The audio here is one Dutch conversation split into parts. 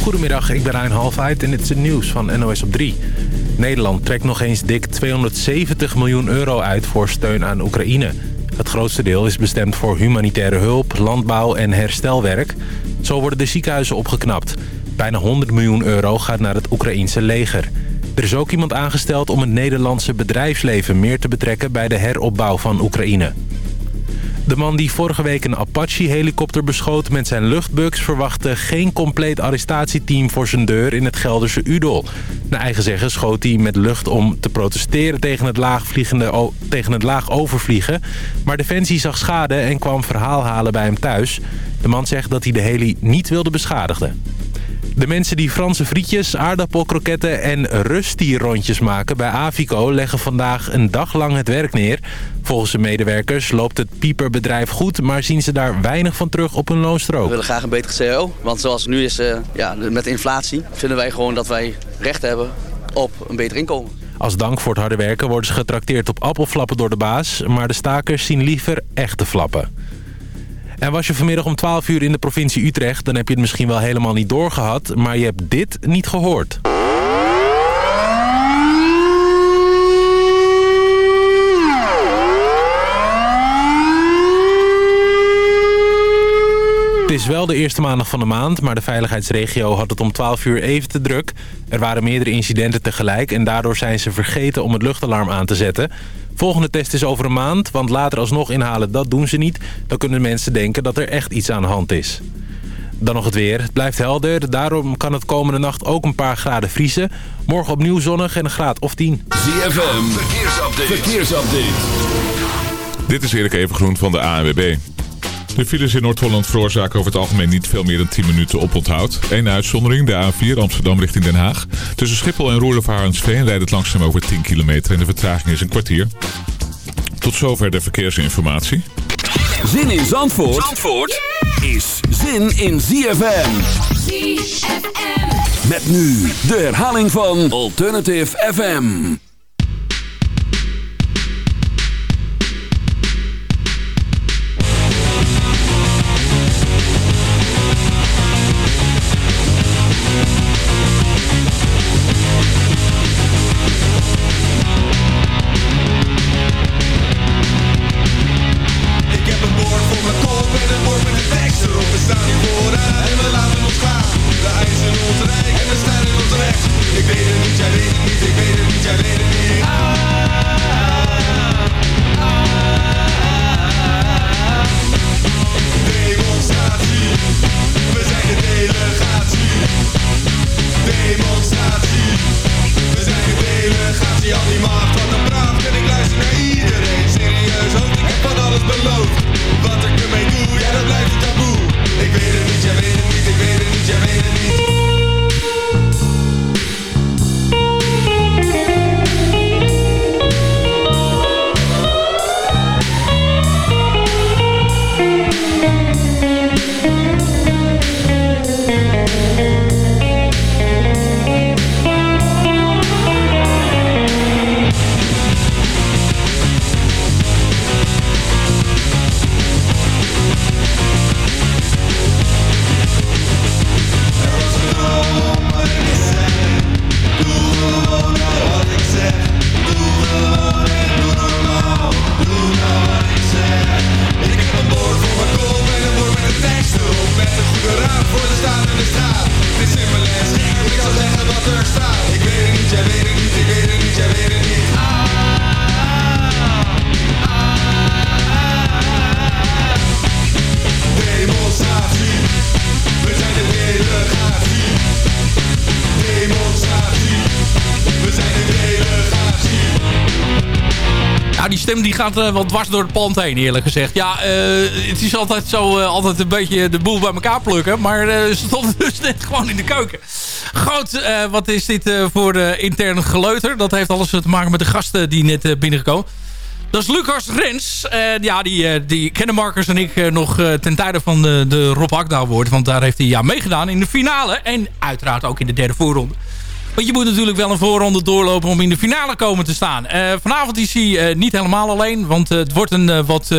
Goedemiddag, ik ben Rijn Halfheid en dit is het nieuws van NOS op 3. Nederland trekt nog eens dik 270 miljoen euro uit voor steun aan Oekraïne. Het grootste deel is bestemd voor humanitaire hulp, landbouw en herstelwerk. Zo worden de ziekenhuizen opgeknapt. Bijna 100 miljoen euro gaat naar het Oekraïense leger. Er is ook iemand aangesteld om het Nederlandse bedrijfsleven meer te betrekken bij de heropbouw van Oekraïne. De man die vorige week een Apache-helikopter beschoot met zijn luchtbugs... verwachtte geen compleet arrestatieteam voor zijn deur in het Gelderse Udel. Naar eigen zeggen schoot hij met lucht om te protesteren tegen het, laag, vliegende, tegen het laag overvliegen. Maar Defensie zag schade en kwam verhaal halen bij hem thuis. De man zegt dat hij de heli niet wilde beschadigen. De mensen die Franse frietjes, aardappelkroketten en rustierrondjes maken bij Avico leggen vandaag een dag lang het werk neer. Volgens de medewerkers loopt het pieperbedrijf goed, maar zien ze daar weinig van terug op hun loonstrook. We willen graag een betere CO, want zoals het nu is uh, ja, met inflatie vinden wij gewoon dat wij recht hebben op een beter inkomen. Als dank voor het harde werken worden ze getrakteerd op appelflappen door de baas, maar de stakers zien liever echte flappen. En was je vanmiddag om 12 uur in de provincie Utrecht... dan heb je het misschien wel helemaal niet doorgehad... maar je hebt dit niet gehoord. Is wel de eerste maandag van de maand, maar de veiligheidsregio had het om 12 uur even te druk. Er waren meerdere incidenten tegelijk en daardoor zijn ze vergeten om het luchtalarm aan te zetten. Volgende test is over een maand, want later alsnog inhalen, dat doen ze niet. Dan kunnen mensen denken dat er echt iets aan de hand is. Dan nog het weer. Het blijft helder, daarom kan het komende nacht ook een paar graden vriezen. Morgen opnieuw zonnig en een graad of 10. ZFM, verkeersupdate. verkeersupdate. Dit is Erik Evengroen van de ANWB. De files in Noord-Holland veroorzaken over het algemeen niet veel meer dan 10 minuten oponthoud. Eén uitzondering, de A4 Amsterdam richting Den Haag. Tussen Schiphol en Roerlevaar-Harensveen rijdt het langzaam over 10 kilometer en de vertraging is een kwartier. Tot zover de verkeersinformatie. Zin in Zandvoort, Zandvoort is zin in ZFM. ZFM. Met nu de herhaling van Alternative FM. Gaat uh, wel dwars door het pand heen, eerlijk gezegd. Ja, uh, het is altijd zo, uh, altijd een beetje de boel bij elkaar plukken. Maar ze stond dus net gewoon in de keuken. Goed, wat is dit voor intern geleuter? Dat heeft alles te maken met de gasten die net binnengekomen. Dat is Lucas Rens. ja, die, die kennen Marcus en ik nog ten tijde van de, de Rob Akda Award. Want daar heeft hij ja, meegedaan in de finale. En uiteraard ook in de derde voorronde. Want je moet natuurlijk wel een voorronde doorlopen om in de finale komen te staan. vanavond is hij niet helemaal alleen. Want het wordt een wat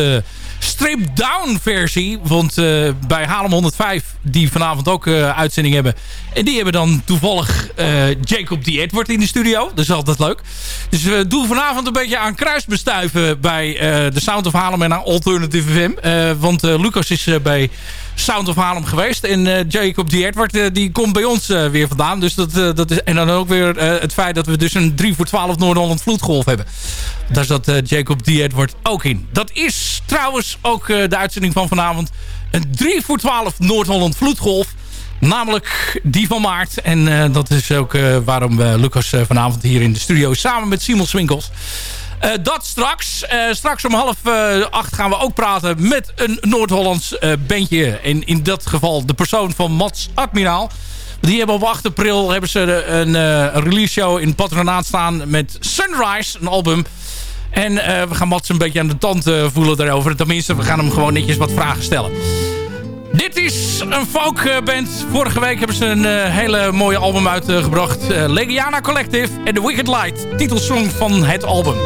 strip-down versie. Want bij Haarlem 105, die vanavond ook uitzending hebben... en die hebben dan toevallig Jacob D. Edward in de studio. Dat is altijd leuk. Dus we doen vanavond een beetje aan kruisbestuiven... bij de Sound of Haarlem en aan Alternative FM. want Lucas is bij Sound of Harlem geweest. En Jacob D. Edward die komt bij ons weer vandaan. Dus dat, dat is, en dan ook weer het feit dat we dus een 3 voor 12 Noord-Holland vloedgolf hebben. Daar zat Jacob D. Edward ook in. Dat is trouwens ook de uitzending van vanavond. Een 3 voor 12 Noord-Holland vloedgolf. Namelijk die van maart. En dat is ook waarom Lucas vanavond hier in de studio is. Samen met Simon Swinkels. Dat straks. Straks om half acht gaan we ook praten met een Noord-Hollands bandje. En in dat geval de persoon van Mats Admiraal. Die hebben op 8 april hebben ze een, een release show in Patronaat staan met Sunrise, een album. En we gaan Mats een beetje aan de tand voelen daarover. Tenminste, we gaan hem gewoon netjes wat vragen stellen. Dit is een folkband. Vorige week hebben ze een hele mooie album uitgebracht. Legiana Collective en The Wicked Light. Titelsong van het album.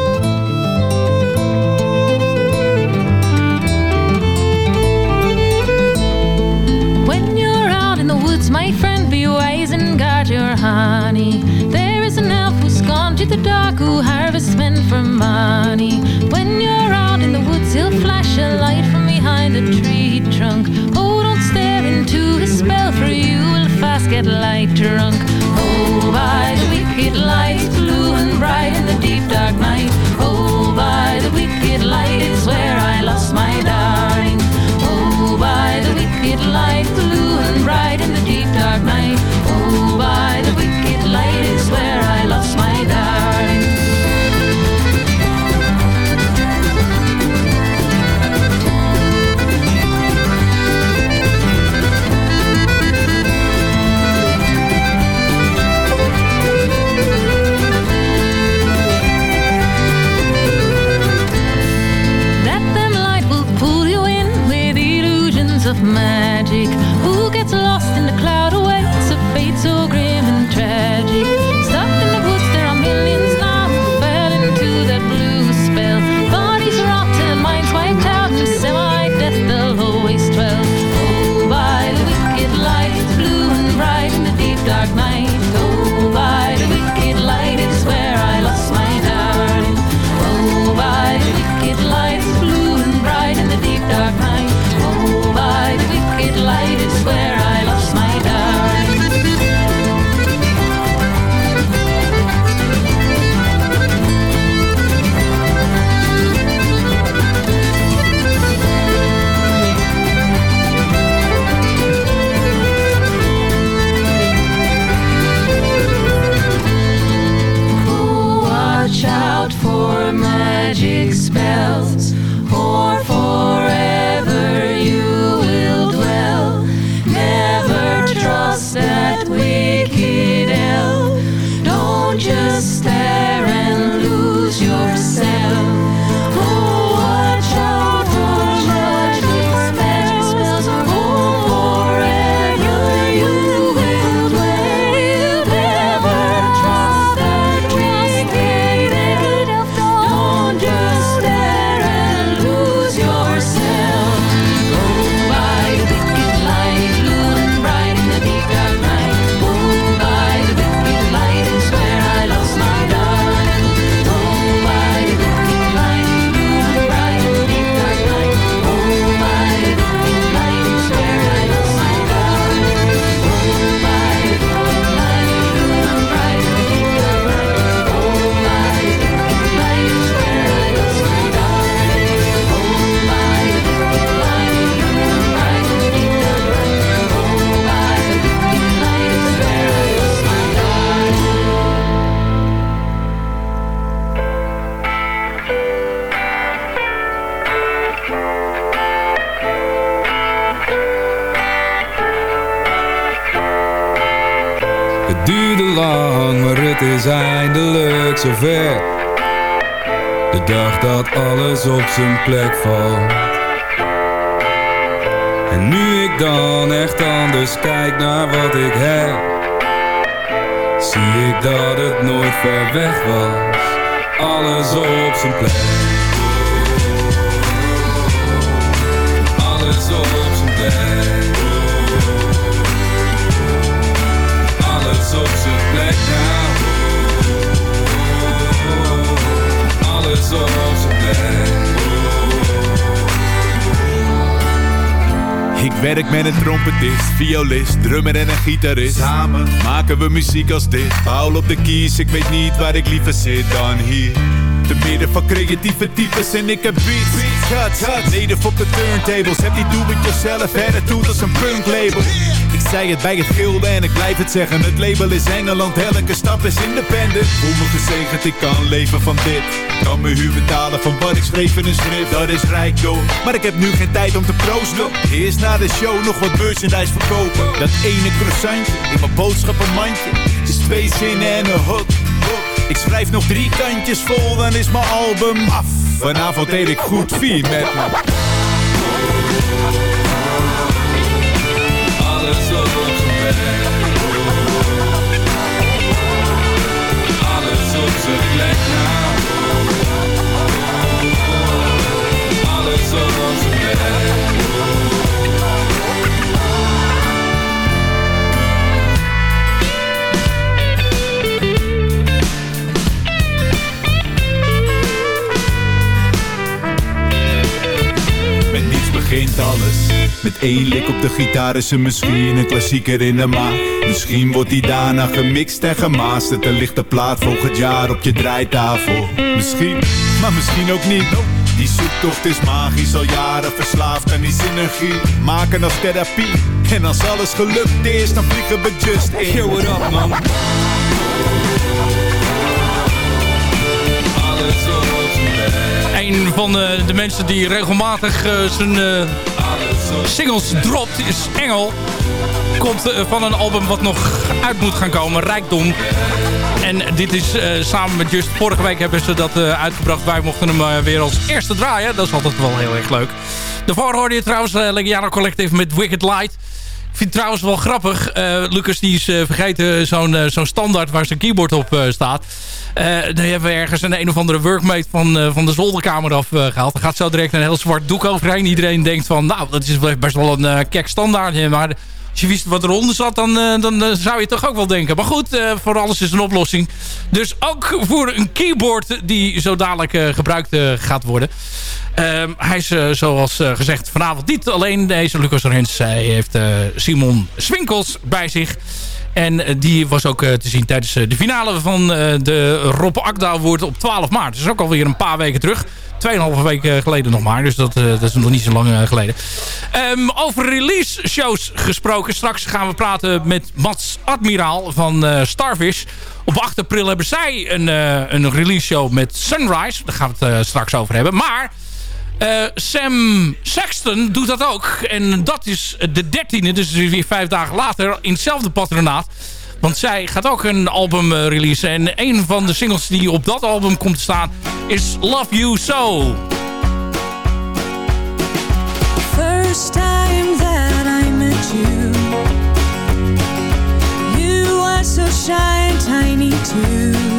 My friend, be wise and guard your honey. There is an elf who's gone to the dark who harvests men for money. When you're out in the woods, he'll flash a light from behind a tree trunk. Oh, don't stare into his spell, for you will fast get light drunk. Oh, by the wicked light, blue and bright in the deep dark night. Oh, by the wicked light is where I lost my darling. Oh, by the wicked light, blue and bright in the deep dark duurde lang, maar het is eindelijk zover. De dag dat alles op zijn plek valt. En nu ik dan echt anders kijk naar wat ik heb. zie ik dat het nooit ver weg was. Alles op zijn plek. Op zijn plek. Ik werk met een trompetist, violist, drummer en een gitarist. Samen maken we muziek als dit. Paul op de keys, ik weet niet waar ik liever zit dan hier. Te midden van creatieve types en ik heb beats. Cuts, cuts. Native op de turntables. Heb die do-it-yourself attitude als een punk label. Ik zei het bij het gilde en ik blijf het zeggen. Het label is Engeland, elke stap is independent. Voel me gezegend, ik kan leven van dit. Kan mijn huur betalen van wat ik schreef in een schrift. Dat is rijkdom, maar ik heb nu geen tijd om te proosten. Eerst na de show nog wat merchandise verkopen. Dat ene croissantje in mijn boodschappenmandje. Is twee zinnen en een hook. Ik schrijf nog drie kantjes vol, dan is mijn album af. Vanavond eet ik goed vier met me. Alles op zijn plek. Alles op zijn plek Met één lik op de gitaar is er misschien een klassieker in de maag. Misschien wordt die daarna gemixt en gemasterd. En ligt de plaat volgend jaar op je draaitafel. Misschien, maar misschien ook niet. Die zoektocht is magisch, al jaren verslaafd aan die synergie. Maken als therapie. En als alles gelukt is, dan vliegen we just in. Yo, what up, man? Een van de, de mensen die regelmatig eh, zijn eh, singles dropt is Engel. Komt eh, van een album wat nog uit moet gaan komen, Rijkdom. En dit is eh, samen met Just, vorige week hebben ze dat eh, uitgebracht. Wij mochten hem weer als eerste draaien. Dat is altijd wel heel erg leuk. Daarvoor hoorde je trouwens uh, Legiano Collective met Wicked Light. Vind het trouwens wel grappig. eh, Lucas die is eh, vergeten zo'n eh, zo'n standaard waar zijn keyboard op staat. Daar hebben we ergens een een of andere workmate van, van de zolderkamer afgehaald. Er gaat zo direct een heel zwart doek overheen. Iedereen denkt van, nou, dat is best wel een kek standaard. Maar als je wist wat eronder zat, dan, eh, dan eh, zou je toch ook wel denken. Maar goed, eh, voor alles is een oplossing. Dus ook voor een keyboard die zo dadelijk eh, gebruikt gaat worden. Ehm, hij is zoals gezegd vanavond niet alleen deze Lucas Rens. Hij heeft Simon Swinkels bij zich. En eh, die was ook eh, te zien tijdens eh, de finale van de Rob Akda Award op 12 maart. Is ook alweer een paar weken terug. Tweeënhalve weken geleden nog maar. Dus dat, dat is nog niet zo lang geleden. Ehm, over release shows gesproken. Straks gaan we praten met Mats Admiraal van Starfish. Op 8 april hebben zij een, een release show met Sunrise. Daar gaan we het straks over hebben. Maar... Eh, Sam Sexton doet dat ook. En dat is de dertiende, dus weer vijf dagen later in hetzelfde patronaat. Want zij gaat ook een album eh, releasen. En een van de singles die op dat album komt te staan is Love You So. First time that I met you, you were so shy tiny too.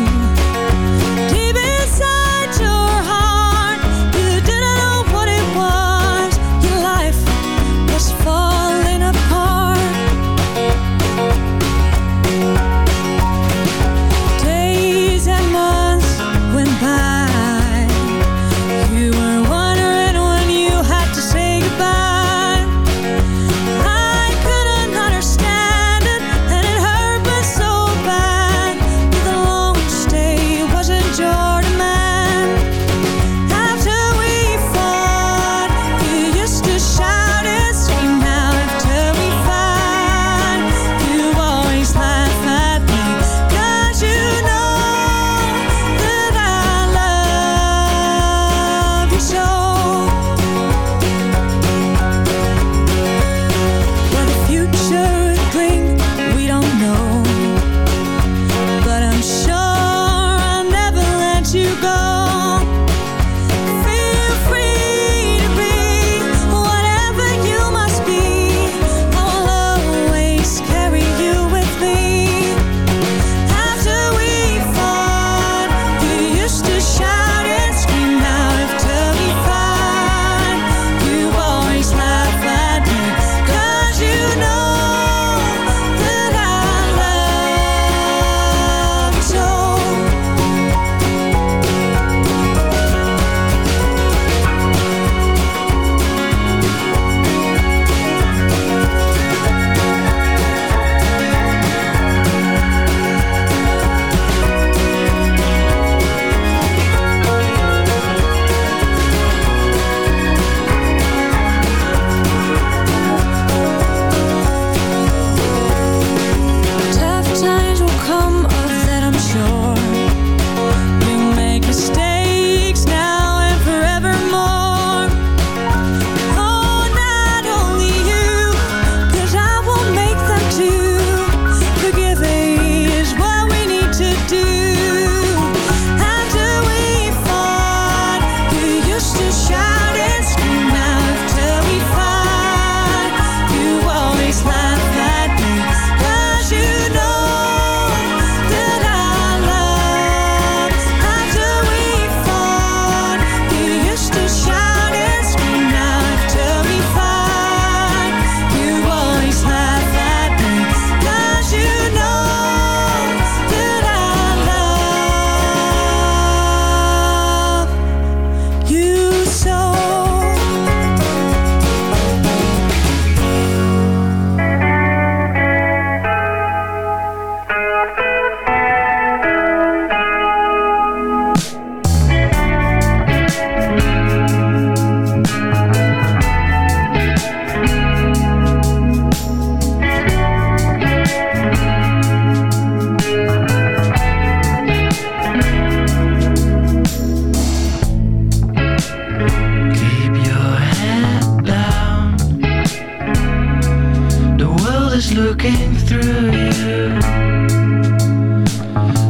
You.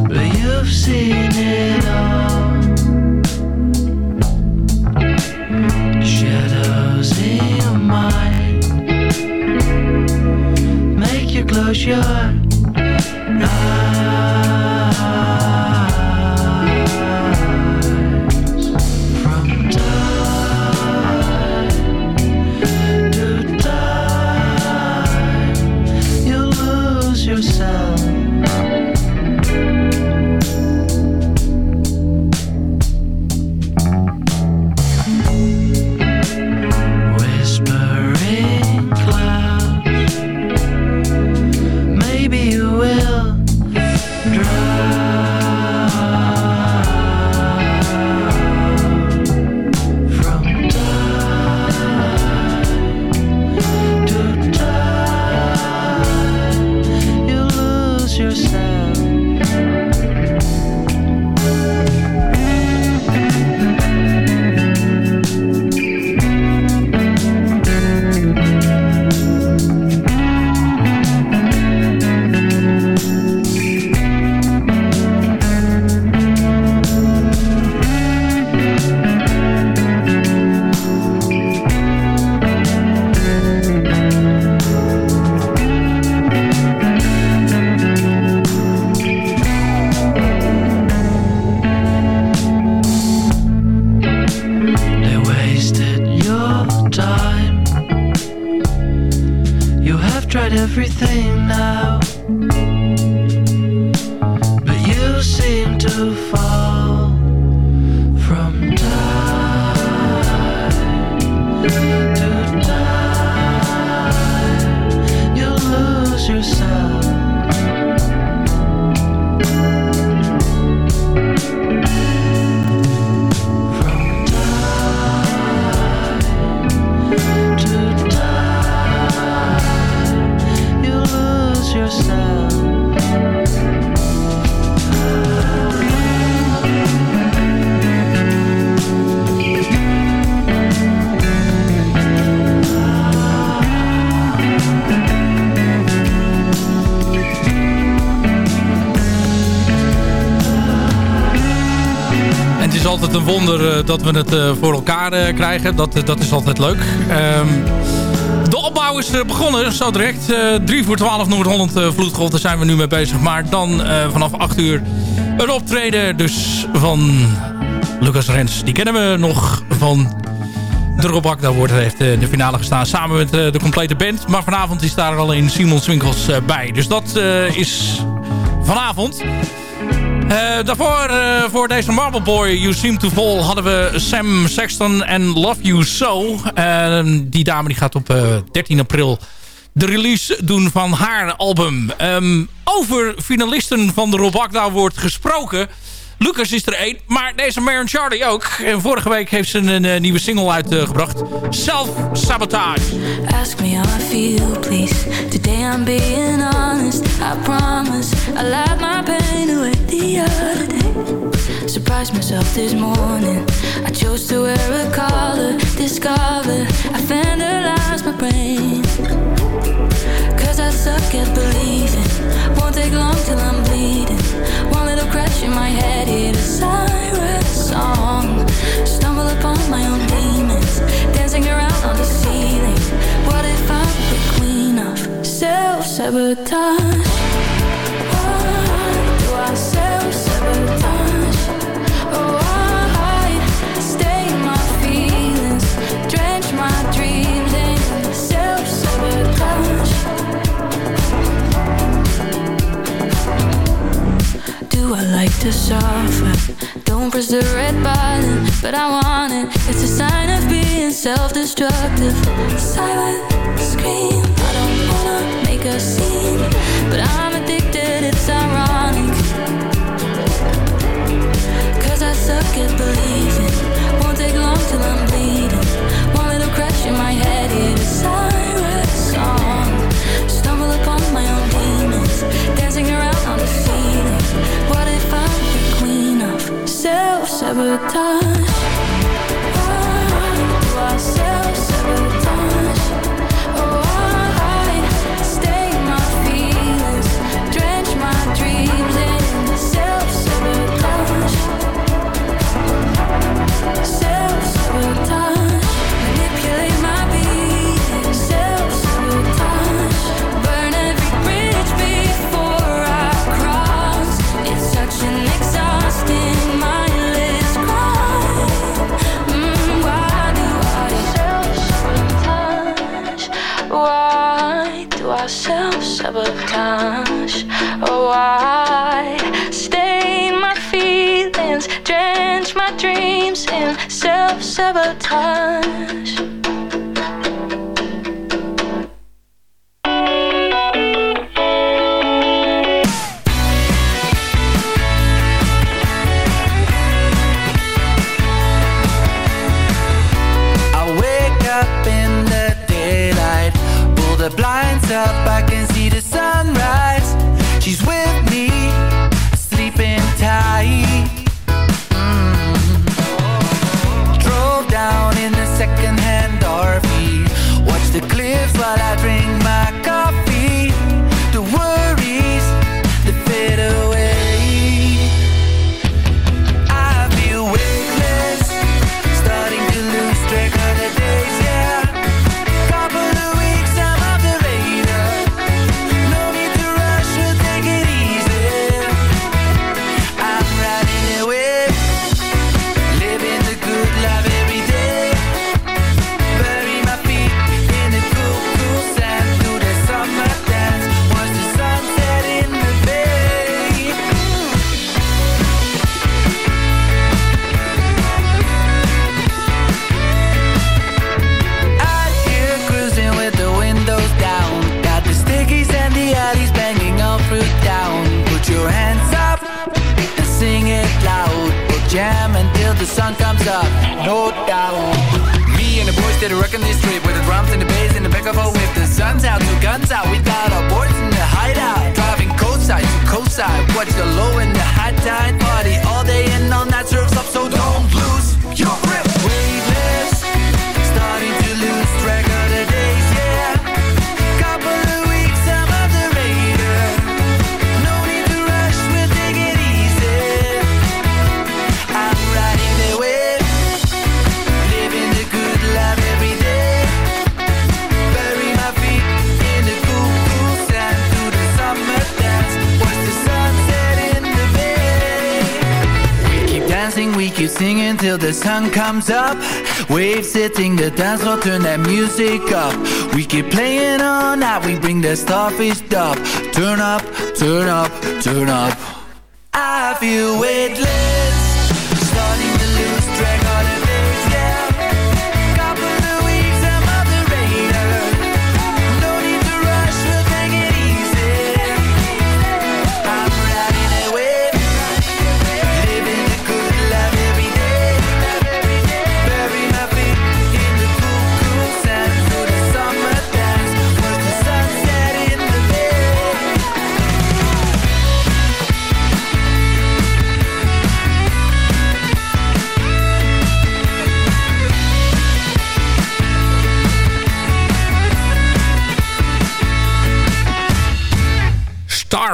But you've seen it all. Shadows in your mind make you close your eyes. Dat we het eh, voor elkaar eh, krijgen. Dat, eh, dat is altijd leuk. Ehm, de opbouw is eh, begonnen, zo direct. Eh 3 voor 12 Noord-Holland Vloedgolf, daar zijn we nu mee bezig. Maar dan eh, vanaf 8 uur een optreden dus van Lucas Rens. Die kennen we nog van de Rob Daar wordt heeft eh, de finale gestaan samen met eh, de complete band. Maar vanavond is daar alleen Simon Swinkels eh, bij. Dus dat eh, is vanavond. Eh, daarvoor, eh, voor deze Marble Boy, You Seem to Fall, hadden we Sam Sexton en Love You So. Eh, die dame die gaat op eh, 13 april de release doen van haar album. Ehm, over finalisten van de Rob Akda wordt gesproken. Lucas is er één, maar deze Marion Charlie ook. En vorige week heeft ze een, nieuwe single uitgebracht. Self-Sabotage. Ask me how I feel, please. Today I'm being honest. I promise I let my pain away the other day. Surprised myself this morning. I chose to wear a to suffer? Don't press the red button, but I want it. It's a sign of being self-destructive. Silent scream. I don't wanna make a scene, but I'm addicted. It's ironic. Cause I suck at believing. Won't take long till I'm self-sabotage? Why self-sabotage? Oh, I stain my feelings, drench my dreams in self sabotage. Me and the trip with the drums and the bass in the back of a whip. The sun's out, two guns out. We got our boys in the hideout. Driving coastside to coastside. Watch the low and the high tide party all day and all night. Surfs up, so till the sun comes up. Waves hitting the dance floor, turn that music up. We keep playing all night, we bring the starfish up. Turn up, turn up, turn up. I feel weightless,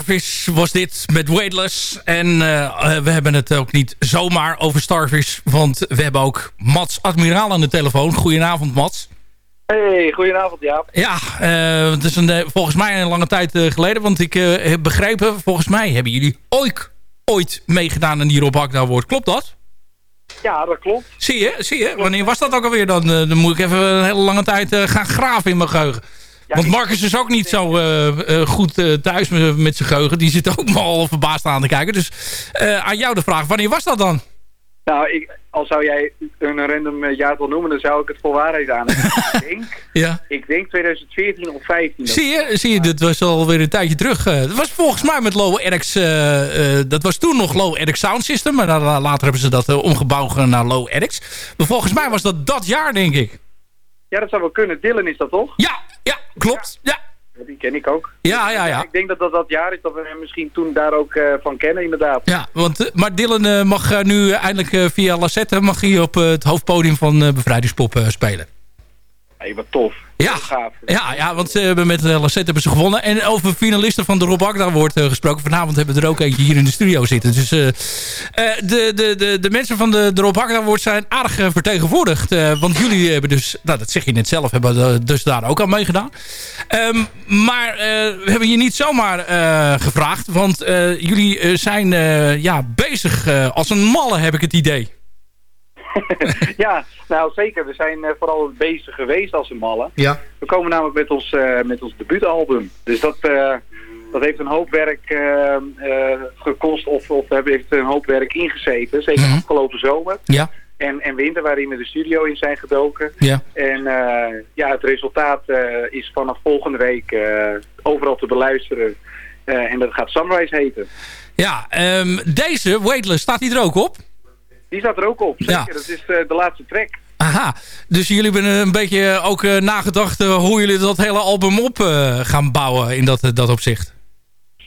Starfish was dit met Weightless. En eh, eh, we hebben het ook niet zomaar over Starfish. Want we hebben ook Mats Admiraal aan de telefoon. Goedenavond Mats. Hey, goedenavond Jaap. Ja, eh, het is een, volgens mij een lange tijd geleden. Want ik heb begrepen, volgens mij hebben jullie ooit, ooit meegedaan aan die Rob Hakda woord. Klopt dat? Ja, dat klopt. Zie je, zie je. Wanneer was dat ook alweer? Dan, dan moet ik even een hele lange tijd gaan graven in mijn geheugen. Want Marcus is ook niet zo eh, eh, goed eh, thuis met, zijn geheugen. Die zit ook mal verbaasd aan te kijken. Dus aan jou de vraag, wanneer was dat dan? Nou, ik, al zou jij een random jaartal noemen, dan zou ik het voor waarheid aan. ik, denk, Ja. ik denk 2014 of 15. Zie je, zie je, dit was alweer een tijdje terug. Dat was volgens mij met Low Eric's, dat was toen nog Low Eric Sound System. Maar later hebben ze dat omgebouwd naar Low Eric's. Maar volgens mij was dat dat jaar, denk ik. Ja, dat zou wel kunnen. Dylan is dat toch? Ja, ja, klopt. Ja, Die ken ik ook. ja, ja. ja. Ik denk dat dat dat jaar is dat we hem misschien toen daar ook eh, van kennen, inderdaad. Ja, want, eh, maar Dylan eh, mag nu eindelijk via Lassette mag hij op het hoofdpodium van Bevrijdingspop spelen. Hey, wat tof. Ja, ja, ja, want ze hebben met uh, Lassette hebben ze gewonnen. En over finalisten van de Rob wordt uh, gesproken. Vanavond hebben we er ook eentje hier in de studio zitten. Dus uh, uh, de, de, de, de mensen van de, de Rob wordt zijn aardig vertegenwoordigd. Want jullie hebben dus, nou, dat zeg je net zelf, hebben dus daar ook aan meegedaan. Um, maar we hebben je niet zomaar gevraagd. Want jullie zijn ja, bezig als een malle, heb ik het idee. ja, nou zeker. We zijn uh, vooral bezig geweest als een malle. Ja. We komen namelijk met ons, uh, met ons debuutalbum. Dus dat, uh, dat heeft een hoop werk eh, eh, gekost of, of hebben heeft een hoop werk ingezeten. Zeker Mhm. afgelopen zomer Ja, en, en winter waarin we de studio in zijn gedoken. ja. En eh, ja, het resultaat eh, is vanaf volgende week eh, overal te beluisteren. Eh, en dat gaat Sunrise heten. Ja, ehm, deze, Weightless, staat die er ook op? Die staat er ook op, zeker. Ja. Dat is eh, de laatste track. Aha, dus jullie hebben een beetje ook eh, nagedacht eh, hoe jullie dat hele album op eh, gaan bouwen in dat, dat opzicht.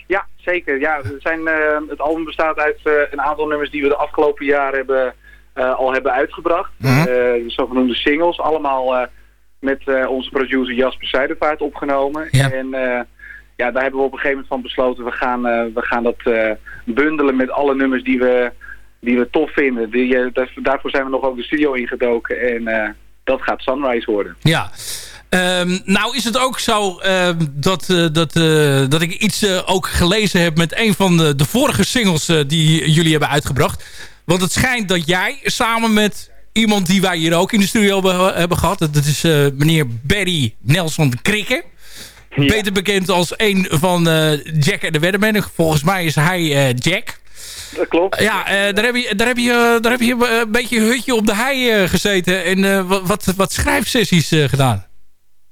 Ja, zeker. Ja, zijn, eh, het album bestaat uit eh, een aantal nummers die we de afgelopen jaren hebben, eh, al hebben uitgebracht. Eh, de zogenoemde singles, allemaal eh, met eh, onze producer Jasper Zuidervaart opgenomen. Ja. En eh, ja, daar hebben we op een gegeven moment van besloten, we gaan, eh, we gaan dat eh, bundelen met alle nummers die we, die we tof vinden. Die, eh, daar- daarvoor zijn we nog ook de studio ingedoken en eh, dat gaat Sunrise worden. Ja. Ehm, nou is het ook zo ehm, dat, eh, dat, dat ik iets ook gelezen heb met een van de, de vorige singles die jullie hebben uitgebracht. Want het schijnt dat jij samen met iemand die wij hier ook in de studio hebben, hebben gehad. Dat is meneer Barry Nelson Krikke. Beter bekend als een van Jack en de Weatherman. Volgens mij is hij Jack. Dat klopt. Ja, eh, daar heb je, daar heb je, eh, daar heb je eh, een beetje hutje op de hei gezeten. En wat, wat, schrijfsessies gedaan.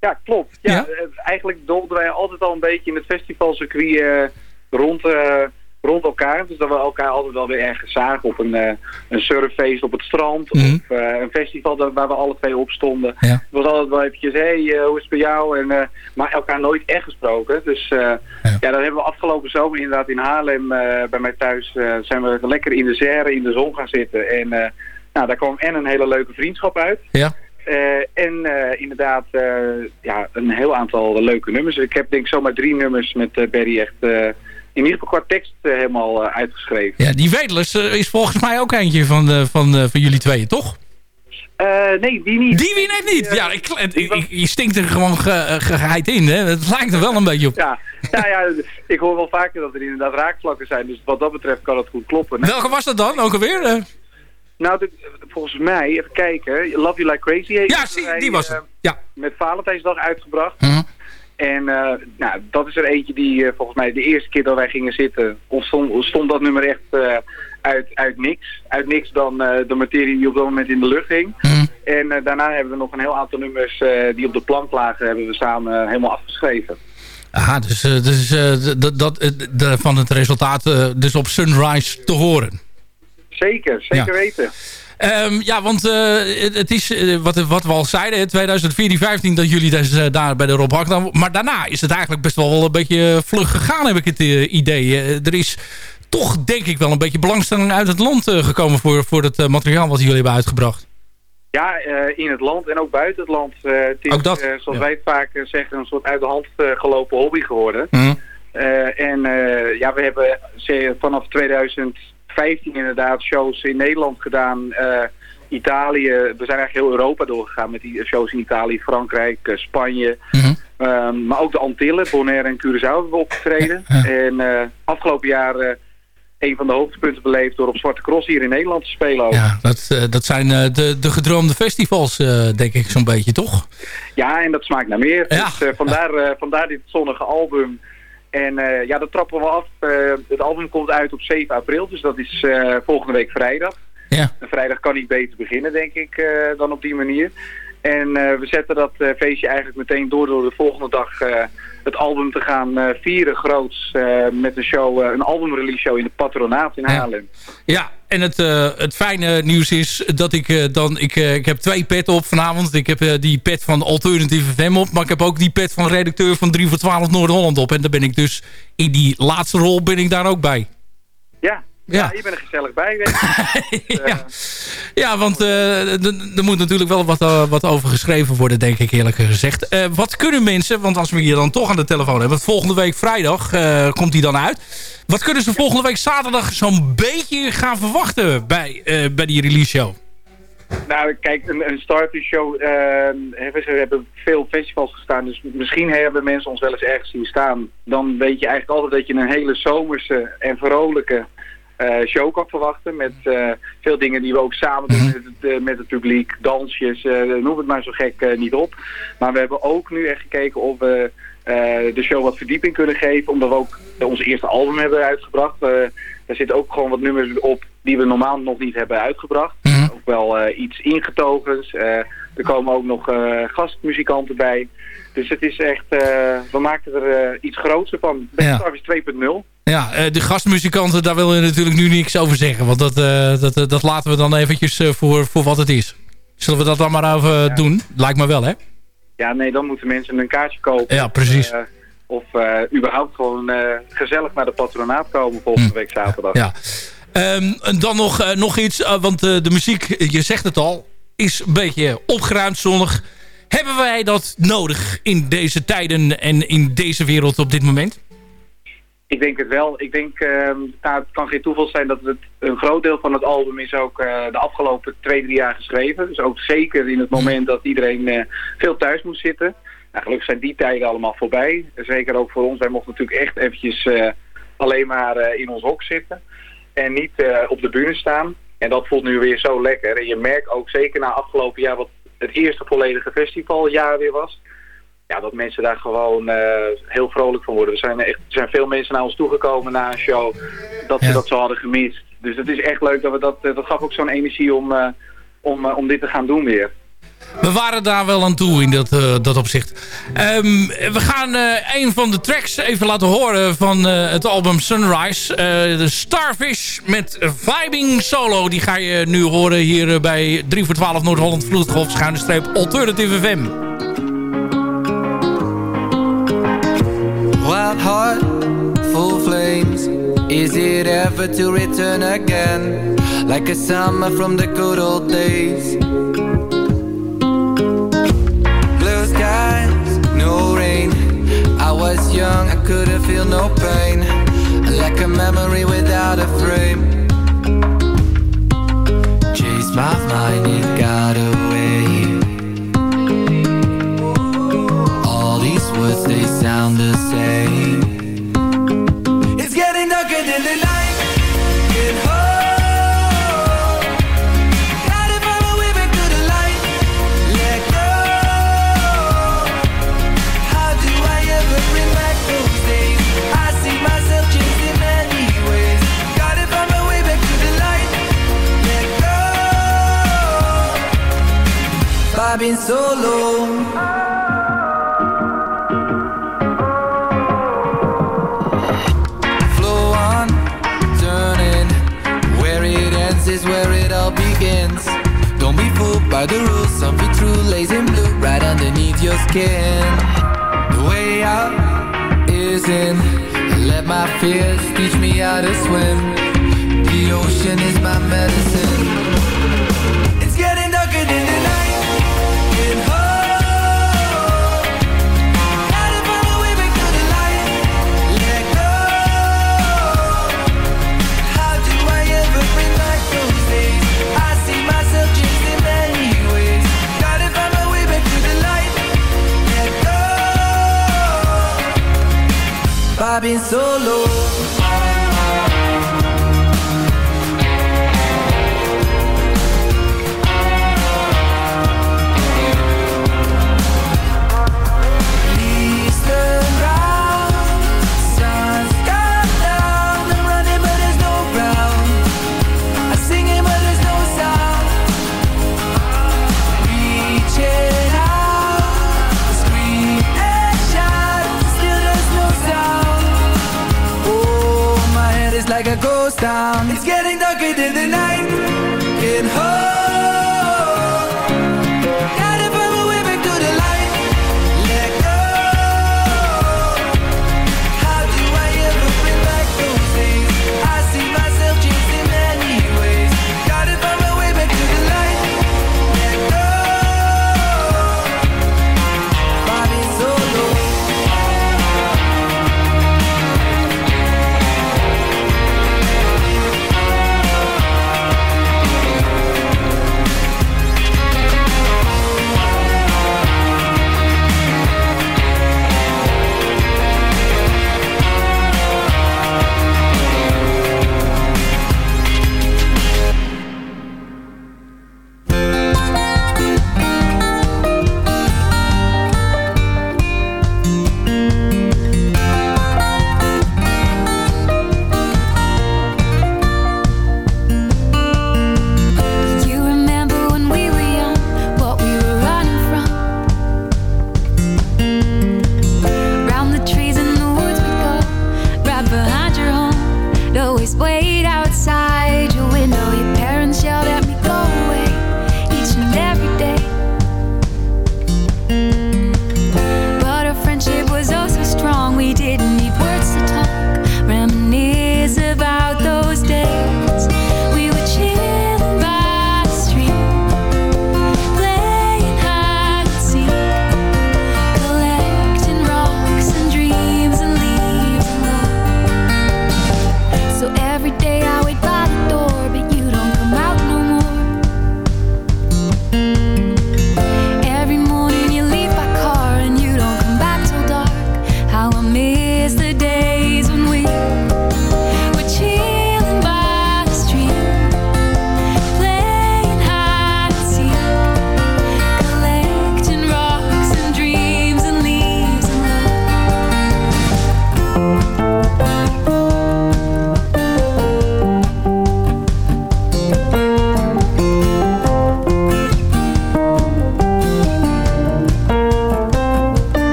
Ja, klopt. Ja, Ja? Eigenlijk dolden wij altijd al een beetje in het festivalcircuit rond, rond elkaar. Dus dat we elkaar altijd wel weer ergens zagen op een, eh, een surffeest op het strand. Mhm. Of eh, een festival dat, waar we alle twee op stonden. Ja. Het was altijd wel eventjes, hé, hey, eh, hoe is het bij jou? En, maar elkaar nooit echt gesproken. Dus eh, ja. dat hebben we afgelopen zomer inderdaad in Haarlem bij mij thuis. zijn we lekker in de serre, in de zon gaan zitten. En nou, daar kwam en een hele leuke vriendschap uit. Ja. En inderdaad ja, een heel aantal leuke nummers. Ik heb denk ik zomaar drie nummers met Barry echt in ieder geval qua tekst eh, helemaal eh, uitgeschreven. Ja, die Wedelers eh, is volgens mij ook eentje van, van, van jullie tweeën, toch? Nee, die niet. Die wie net niet. Ja, ik, je stinkt er gewoon ge, eh, geheid in. Hè? Het lijkt er wel een beetje op. Ja, nou ja, ik hoor wel vaker dat er inderdaad raakvlakken zijn. Dus wat dat betreft kan het goed kloppen. Welke was dat dan? Ook alweer? Nou, volgens mij, even kijken. Love You Like Crazy heeft Ja, zie, die was het. Ja. met Valentijnsdag uitgebracht. Mhm. En eh, nou, dat is er eentje die eh, volgens mij de eerste keer dat wij gingen zitten, ontstond, stond dat nummer echt eh, uit, uit niks. Uit niks dan de materie die op dat moment in de lucht hing. Mhm. En daarna hebben we nog een heel aantal nummers die op de plank lagen, hebben we samen helemaal afgeschreven. Aha, dus, dus dat, dat, van het resultaat dus op Sunrise te horen. Zeker, zeker Ja. weten. Ehm, ja, want eh, het is, eh, wat, wat, we al zeiden, 2014-2015 dat jullie dus, eh, daar bij de Rob Hakdam. Maar daarna is het eigenlijk best wel, wel een beetje vlug gegaan, heb ik het idee. er is toch, denk ik wel, een beetje belangstelling uit het land gekomen voor, voor het materiaal wat jullie hebben uitgebracht. Ja, in het land en ook buiten het land. het is, dat, zoals wij vaak zeggen, een soort uit de hand gelopen hobby geworden. Mhm. En ja, we hebben vanaf 2000... 15 inderdaad shows in Nederland gedaan. Eh, Italië, we zijn eigenlijk heel Europa doorgegaan met die shows in Italië, Frankrijk, eh, Spanje. Mhm. Ehm, maar ook de Antillen, Bonaire en Curaçao hebben we opgetreden. En eh, afgelopen jaar een van de hoogtepunten beleefd door op Zwarte Cross hier in Nederland te spelen. Ja, dat, dat zijn de, de gedroomde festivals, denk ik zo'n beetje, toch? Ja, en dat smaakt naar meer. Dus vandaar, vandaar dit zonnige album... En eh, ja, dat trappen we af. Eh, het album komt uit op 7 april, dus dat is eh, volgende week vrijdag. Ja. En vrijdag kan niet beter beginnen, denk ik, dan op die manier. En we zetten dat feestje eigenlijk meteen door door de volgende dag het album te gaan eh, vieren groots. eh, met een show, eh, een albumrelease show in de Patronaat in Haarlem. Ja, en het, het fijne nieuws is dat ik dan... Ik, ik heb twee pet op vanavond. Ik heb die pet van Alternative FM op. Maar ik heb ook die pet van redacteur van 3 voor 12 Noord-Holland op. En daar ben ik dus... In die laatste rol ben ik daar ook bij. Ja, Ja. ja. je bent er gezellig bij, weet je. ja. ja, want eh, er moet natuurlijk wel wat, eh, wat over geschreven worden, denk ik eerlijk gezegd. Eh, wat kunnen mensen, want als we hier dan toch aan de telefoon hebben... volgende week vrijdag eh, komt die dan uit. Wat kunnen ze volgende week zaterdag zo'n beetje gaan verwachten bij, eh, bij die release show? Nou, kijk, een, een Starfish show, eh, we hebben veel festivals gestaan, dus misschien hebben mensen ons wel eens ergens zien staan. Dan weet je eigenlijk altijd dat je een hele zomerse en vrolijke eh, show kan verwachten. Met eh, veel dingen die we ook samen doen met het, eh, met het publiek, dansjes, eh, noem het maar zo gek eh, niet op. Maar we hebben ook nu echt gekeken of we eh, de show wat verdieping kunnen geven. Omdat we ook ons eerste album hebben uitgebracht. Eh daar zitten ook gewoon wat nummers op die we normaal nog niet hebben uitgebracht. Ook wel eh, iets ingetogens. Eh, er komen ook nog eh, gastmuzikanten bij. Dus het is echt, eh, we maken er eh, iets grootser van. Best Ja. Service 2.0. Ja, eh, de gastmuzikanten, daar wil je natuurlijk nu niks over zeggen. Want dat, dat, dat laten we dan eventjes voor, voor wat het is. Zullen we dat dan maar even doen? Lijkt me wel, hè? Ja, nee, dan moeten mensen een kaartje kopen. Ja, precies. Of überhaupt gewoon gezellig naar de patronaat komen volgende week zaterdag. Hm. Ja. Ehm, en dan nog, nog iets, want de muziek, je zegt het al, is een beetje opgeruimd zonnig. Hebben wij dat nodig in deze tijden en in deze wereld op dit moment? Ik denk het wel. Ik denk, ehm, nou, het kan geen toeval zijn dat het een groot deel van het album is ook eh, de afgelopen twee, drie jaar geschreven. Dus ook zeker in het moment dat iedereen eh, veel thuis moest zitten. Nou, gelukkig zijn die tijden allemaal voorbij. Zeker ook voor ons. Wij mochten natuurlijk echt eventjes eh, alleen maar in ons hok zitten. En niet op de bühne staan. En dat voelt nu weer zo lekker. En je merkt ook zeker na afgelopen jaar wat het eerste volledige festivaljaar weer was ja, dat mensen daar gewoon eh, heel vrolijk van worden. Er zijn, echt, er zijn veel mensen naar ons toegekomen na een show dat ze dat zo hadden gemist. Dus het is echt leuk dat we dat, eh, dat gaf ook zo'n energie om, eh, om, om dit te gaan doen weer. We waren daar wel aan toe in dat, eh, dat opzicht. Ehm, we gaan eh, een van de tracks even laten horen van eh, het album Sunrise. De Starfish met Vibing Solo. Die ga je nu horen hier bij 3 voor 12 Noord-Holland Vloedgolf. Schuine streep Alternative FM. Wild heart, full flames. Is it ever to return again? Like a summer from the good old days. Was young, I couldn't feel no pain. Like a memory without a frame. Chase my mind, it got away. All these words, they sound the same. Turning. Where it ends is where it all begins. Don't be fooled by the rules, something true lays in blue right underneath your skin. The way out is in. Let my fears teach me how to swim. The ocean is my medicine.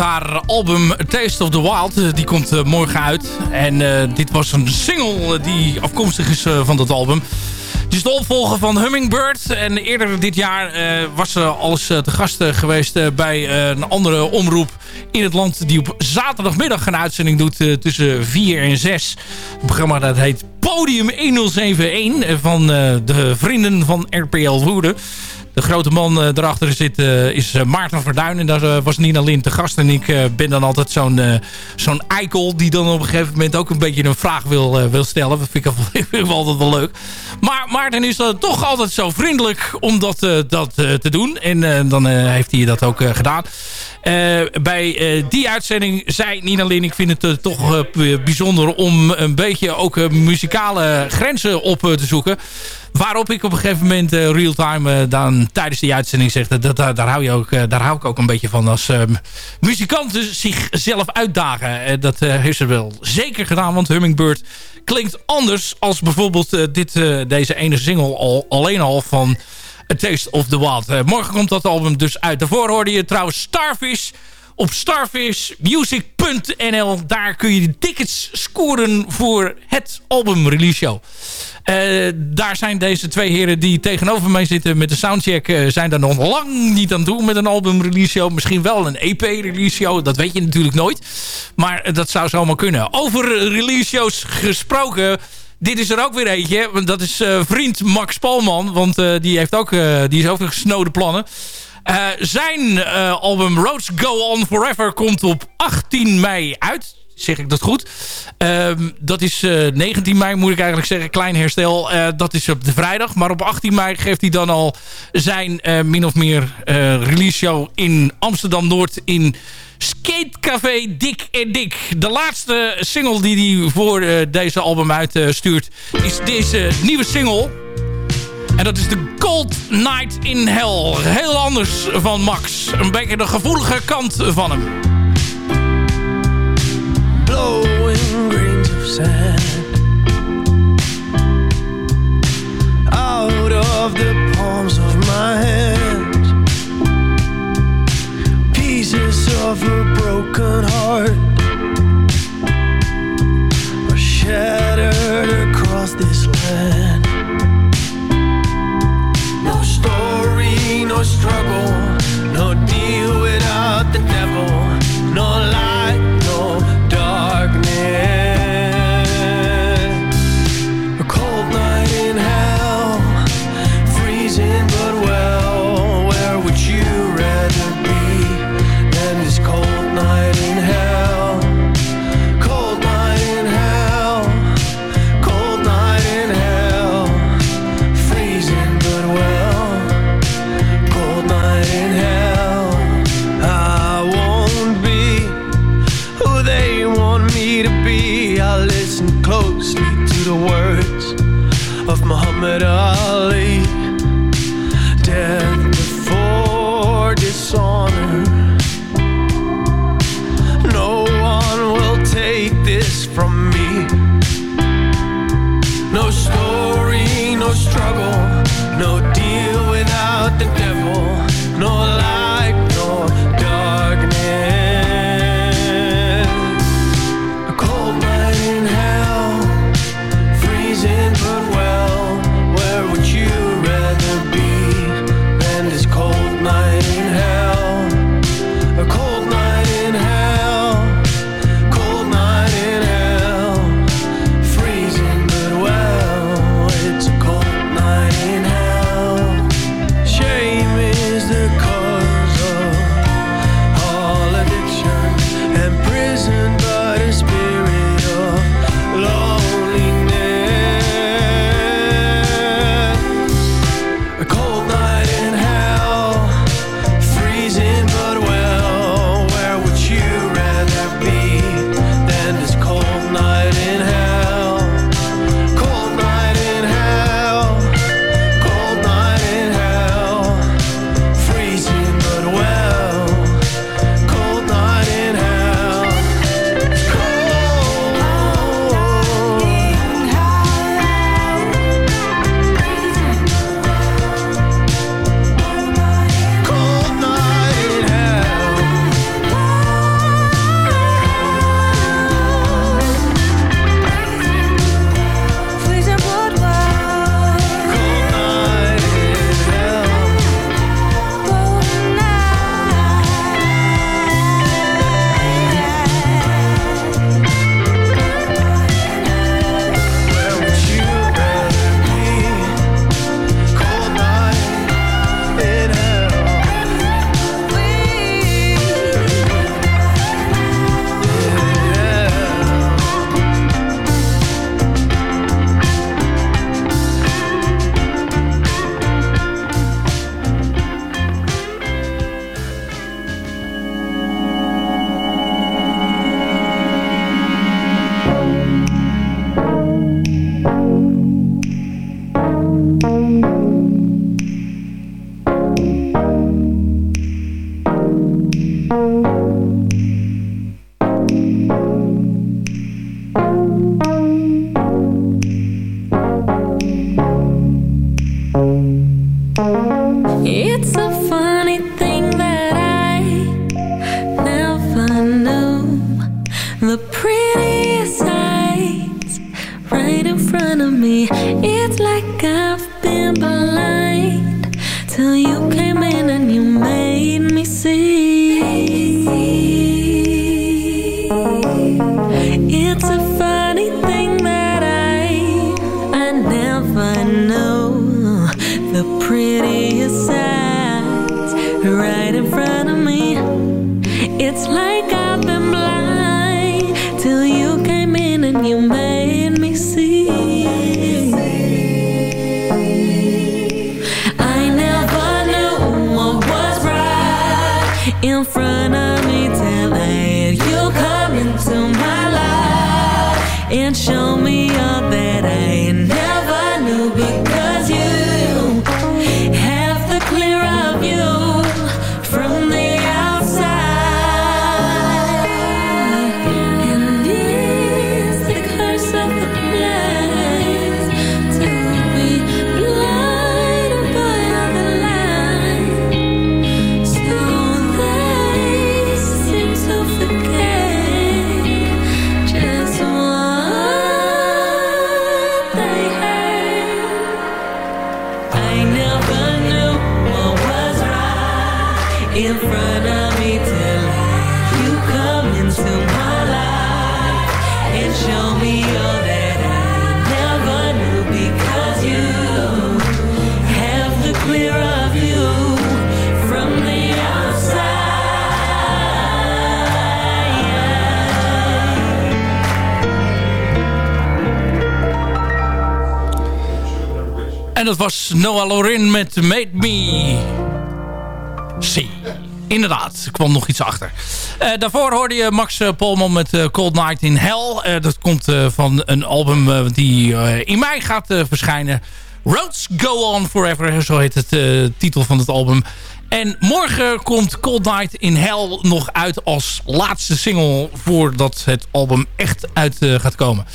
Haar album Taste of the Wild. eh, die komt eh, morgen uit. En eh, dit was een single die afkomstig is van dat album. Het is de opvolger van Hummingbird. En eerder dit jaar was ze al eens eh, te gast geweest bij een andere omroep in het land. Die op zaterdagmiddag een uitzending doet tussen 4 en 6. Het programma dat heet Podium 1071 eh, van de vrienden van RPL Woerden. De grote man eh, daarachter zit, eh, is eh, Maarten Verduin. En daar was Nina Lin te gast. En ik ben dan altijd zo'n zo'n eikel... die dan op een gegeven moment ook een beetje een vraag wil, wil stellen. Dat vind ik, altijd wel leuk. Maar Maarten is dan toch altijd zo vriendelijk om dat, dat te doen. En dan heeft hij dat ook gedaan. Eh, bij eh, die uitzending zei Nina Lin... ik vind het eh, toch bijzonder om een beetje ook muzikale grenzen op te zoeken. Waarop ik op een gegeven moment real-time dan tijdens die uitzending zeg... Dat, dat, daar, hou je ook, daar hou ik ook een beetje van als eh, muzikanten zichzelf uitdagen. Dat heeft ze wel zeker gedaan, want Hummingbird klinkt anders... als bijvoorbeeld dit, deze ene single al, alleen al van A Taste of the Wild. Eh, morgen komt dat album dus uit. Daarvoor hoorde je trouwens Starfish op starfishmusic.nl. Daar kun je de tickets scoren voor het album release show. Eh, daar zijn deze twee heren die tegenover mij zitten met de soundcheck... eh, zijn daar nog lang niet aan toe met een album release show. Misschien wel een EP release show, dat weet je natuurlijk nooit. Maar dat zou zomaar kunnen. Over release shows gesproken... Dit is er ook weer eentje. want Dat is eh, vriend Max Palman. Want eh, die, heeft ook, eh, die is ook een gesnode plannen. Zijn album Roads Go On Forever komt op 18 mei uit. Zeg ik dat goed? Ehm, dat is eh, 19 mei, moet ik eigenlijk zeggen. Klein herstel. Eh, dat is op de vrijdag. Maar op 18 mei geeft hij dan al zijn eh, min of meer eh, release show in Amsterdam-Noord in Skatecafé Dik en Dik. De laatste single die hij voor eh, deze album uitstuurt is deze nieuwe single. En dat is de Cold Night in Hell. Heel anders van Max. Een beetje de gevoelige kant van hem. Of out of the palms of my hands. Pieces of a broken heart are shattered across this land. No story, no struggle, no deal without in front of me telling late. You come into my life and show me all that I never knew because you. dat was Noah Lorin met Made Me See. Inderdaad, er kwam nog iets achter. Eh, daarvoor hoorde je Max eh, Polman met eh, Cold Night in Hell. Dat komt van een album die in mei gaat verschijnen. Roads Go On Forever, zo heet het titel van het album. En morgen komt Cold Night in Hell nog uit als laatste single... voordat het album echt uit gaat komen.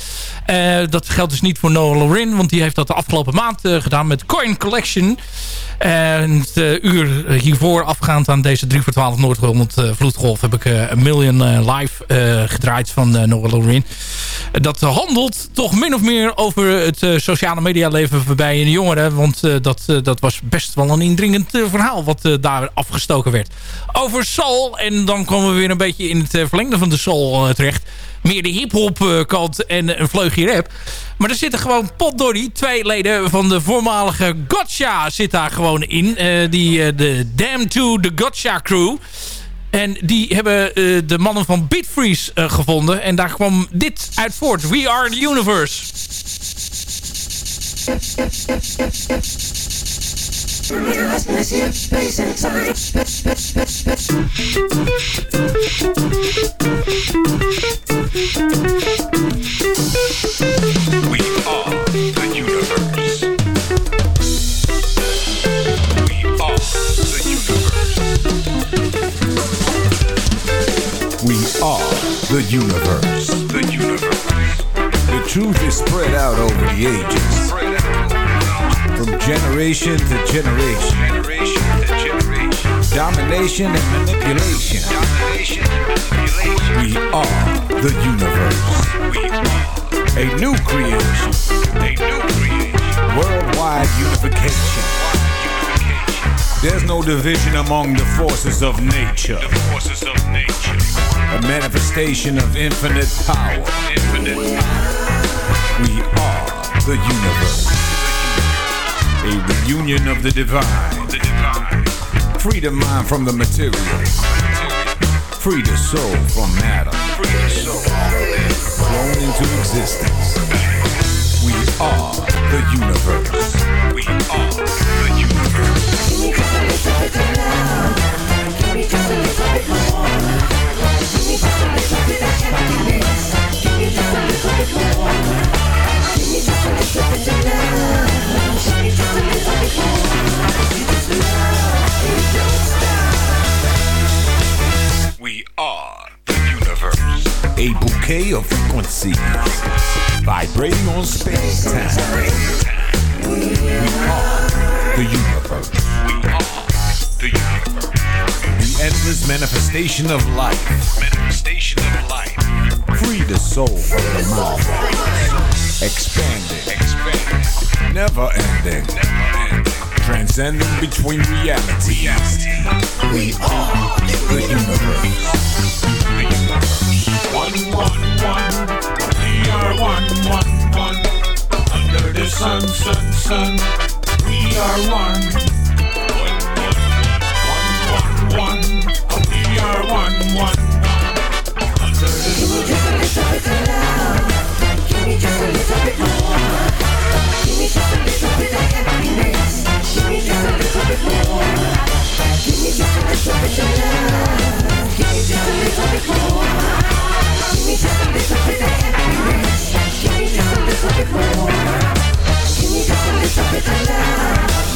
Uh, dat geldt dus niet voor Noah Lorin... want die heeft dat de afgelopen maand uh, gedaan met Coin Collection. En het uur hiervoor afgaand aan deze 3 voor 12 Noord-Holland Vloedgolf... heb ik een Million live gedraaid van Noah Lorin. dat handelt toch min of meer over het sociale medialeven bij de jongeren... want dat, dat was best wel een indringend verhaal... wat daar afgestoken werd. Over soul. En dan komen we weer een beetje in het verlengde van de soul terecht. Meer de hip-hop kant en een vleugje rap. Maar er zitten gewoon potdorie. Twee leden van de voormalige Gotcha zit daar gewoon in. Uh, die, uh, de Damn to the Gotcha crew. En die hebben de mannen van Beatfreeze gevonden. En daar kwam dit uit voort. We are the universe. We are the universe. We are the universe. We are the universe. The universe. The truth is spread out over the ages. From generation to generation. Generation to generation. Domination and manipulation. Domination and manipulation. We are the universe. We are A new creation. a new creation. Worldwide unification. There's no division among the forces of nature. The forces of nature. A manifestation of infinite power. Infinite power. We are the universe. A reunion of the divine. Free the mind from the material. Free the soul from matter. Blown into existence. We are the universe. We are the universe. Bouquet of frequencies. Vibrating on space time. We are the universe. We are the universe. The endless manifestation of life. Manifestation of life. Free the soul from the mind. Expanding. Expand. Never ending. Never ending. Transcending between realities. We are the universe. One, one, one. We are one, one, one. Under the sun, sun, sun. We are one. One, one, one. We are one, one, one. Under the sun. Give me just a little bit of love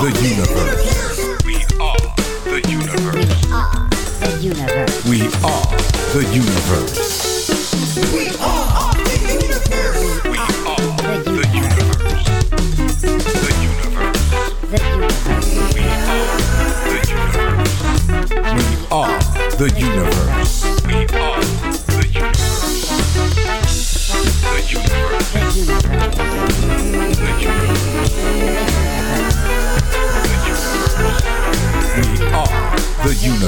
the universe. We are the universe. We are The universe. We are the universe. We are the universe. The universe. The universe. The universe. We are the universe. We are the universe. The universe.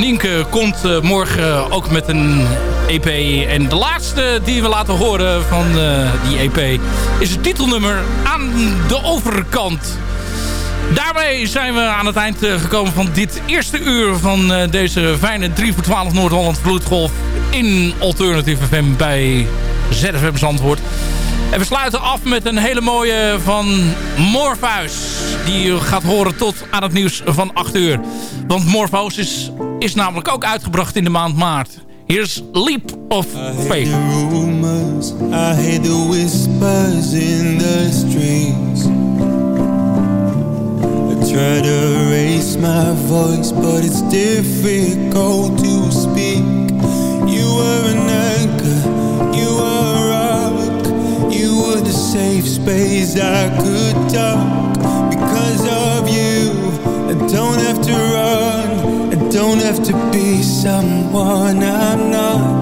dus komt eh, morgen ook met een EP. En de laatste die we laten horen van eh, die EP is het titelnummer Aan de Overkant. Daarmee zijn we aan het eind eh, gekomen van dit eerste uur van deze fijne 3 voor 12 Noord-Holland Vloedgolf in Alternative FM bij ZFM Zandvoort. En we sluiten af met een hele mooie van Morpheus. Die gaat horen tot aan het nieuws van 8 uur. Want Morpheus is is namelijk ook uitgebracht in de maand maart. Here's Leap of Faith. I hate the rumors, I hate the whispers in the streets. I try to raise my voice, but it's difficult to speak. You were an anchor, you were a rock, you were the safe space I could talk. Because of you, I don't have to run. Don't have to be someone I'm not